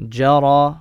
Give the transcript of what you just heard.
جرى